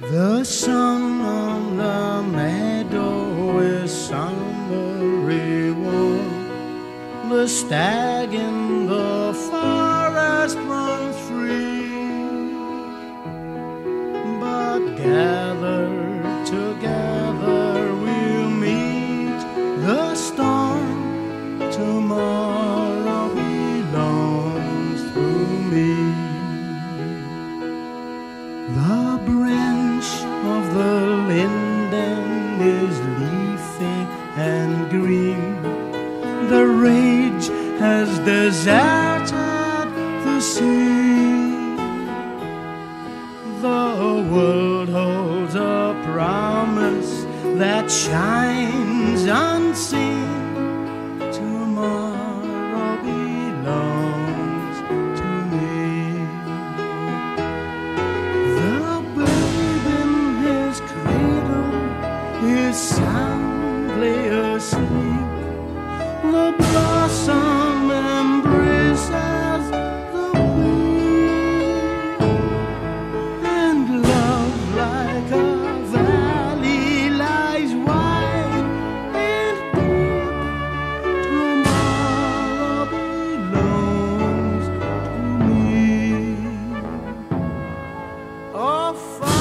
The song on the meadow is summery warm. The stag in the forest runs free. But gathered together we'll meet the storm tomorrow belongs to me. The brand the linden is leafy and green. The rage has deserted the sea. The world holds a promise that shines unseen. soundly asleep. The blossom embraces the bee, and love like a valley lies wide and deep. Tomorrow belongs to me. Oh.